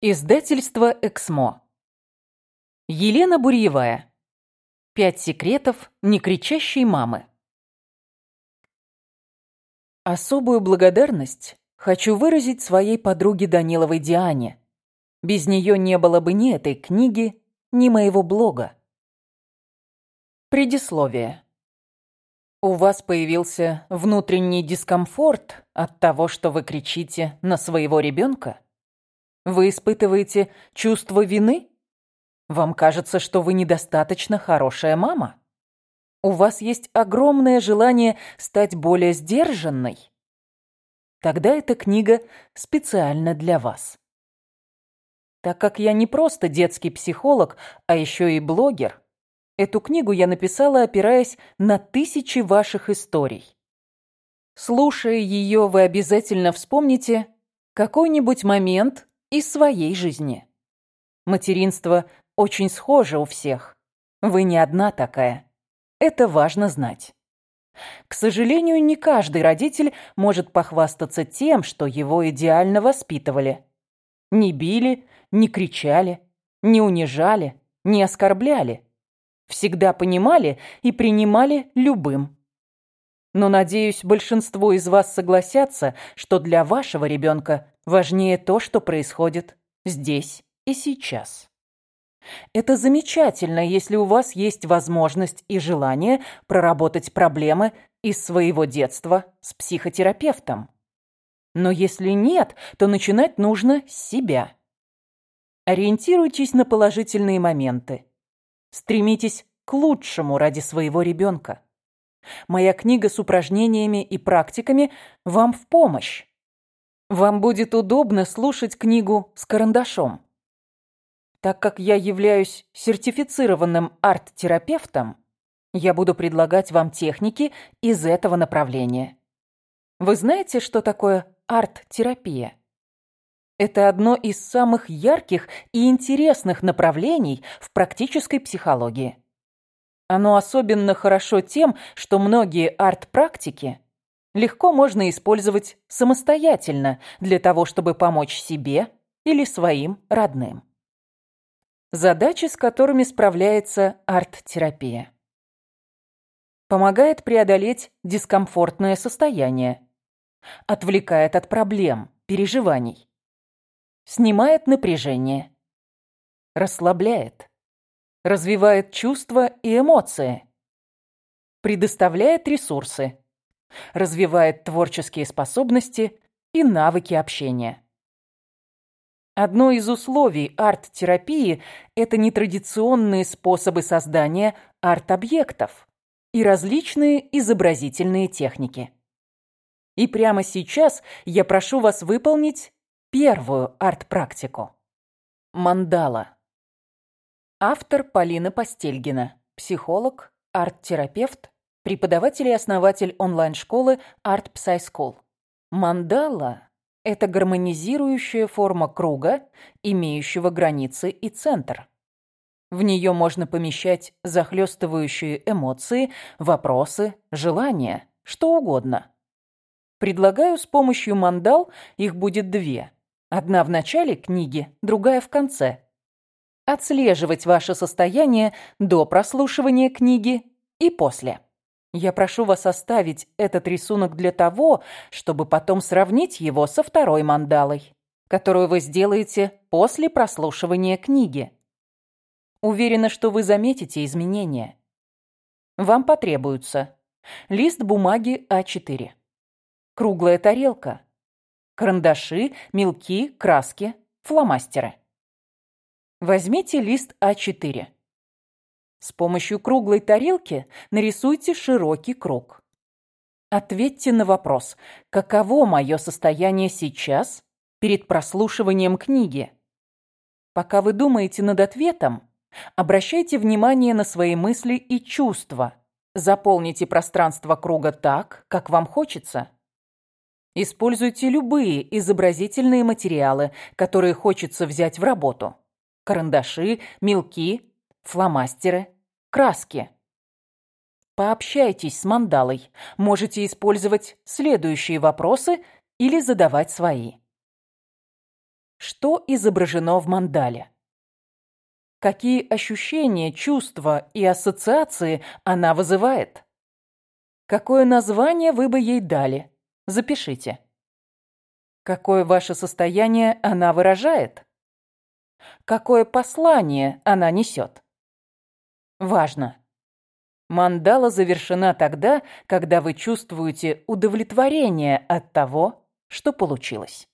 Издательство «Эксмо». Елена Бурьевая. Пять секретов некричащей мамы. Особую благодарность хочу выразить своей подруге Даниловой Диане. Без нее не было бы ни этой книги, ни моего блога. Предисловие. У вас появился внутренний дискомфорт от того, что вы кричите на своего ребенка? Вы испытываете чувство вины? Вам кажется, что вы недостаточно хорошая мама? У вас есть огромное желание стать более сдержанной? Тогда эта книга специально для вас. Так как я не просто детский психолог, а еще и блогер, эту книгу я написала, опираясь на тысячи ваших историй. Слушая ее, вы обязательно вспомните какой-нибудь момент, из своей жизни. Материнство очень схоже у всех. Вы не одна такая. Это важно знать. К сожалению, не каждый родитель может похвастаться тем, что его идеально воспитывали. Не били, не кричали, не унижали, не оскорбляли. Всегда понимали и принимали любым. Но, надеюсь, большинство из вас согласятся, что для вашего ребенка Важнее то, что происходит здесь и сейчас. Это замечательно, если у вас есть возможность и желание проработать проблемы из своего детства с психотерапевтом. Но если нет, то начинать нужно с себя. Ориентируйтесь на положительные моменты. Стремитесь к лучшему ради своего ребенка. Моя книга с упражнениями и практиками вам в помощь. Вам будет удобно слушать книгу с карандашом. Так как я являюсь сертифицированным арт-терапевтом, я буду предлагать вам техники из этого направления. Вы знаете, что такое арт-терапия? Это одно из самых ярких и интересных направлений в практической психологии. Оно особенно хорошо тем, что многие арт-практики легко можно использовать самостоятельно для того, чтобы помочь себе или своим родным. Задачи, с которыми справляется арт-терапия. Помогает преодолеть дискомфортное состояние. Отвлекает от проблем, переживаний. Снимает напряжение. Расслабляет. Развивает чувства и эмоции. Предоставляет ресурсы развивает творческие способности и навыки общения. Одно из условий арт-терапии – это нетрадиционные способы создания арт-объектов и различные изобразительные техники. И прямо сейчас я прошу вас выполнить первую арт-практику. Мандала. Автор Полина Постельгина, психолог, арт-терапевт, преподаватель и основатель онлайн-школы Art Psy School. Мандала – это гармонизирующая форма круга, имеющего границы и центр. В нее можно помещать захлестывающие эмоции, вопросы, желания, что угодно. Предлагаю с помощью мандал, их будет две. Одна в начале книги, другая в конце. Отслеживать ваше состояние до прослушивания книги и после. Я прошу вас оставить этот рисунок для того, чтобы потом сравнить его со второй мандалой, которую вы сделаете после прослушивания книги. Уверена, что вы заметите изменения. Вам потребуется лист бумаги А4, круглая тарелка, карандаши, мелки, краски, фломастеры. Возьмите лист А4 с помощью круглой тарелки нарисуйте широкий круг. Ответьте на вопрос, каково мое состояние сейчас перед прослушиванием книги. Пока вы думаете над ответом, обращайте внимание на свои мысли и чувства. Заполните пространство круга так, как вам хочется. Используйте любые изобразительные материалы, которые хочется взять в работу. Карандаши, мелки, фломастеры, краски. Пообщайтесь с мандалой. Можете использовать следующие вопросы или задавать свои. что изображено в мандале. Какие ощущения, чувства и ассоциации она вызывает? Какое название вы бы ей дали? Запишите. Какое ваше состояние она выражает? Какое послание она несет? Важно. Мандала завершена тогда, когда вы чувствуете удовлетворение от того, что получилось.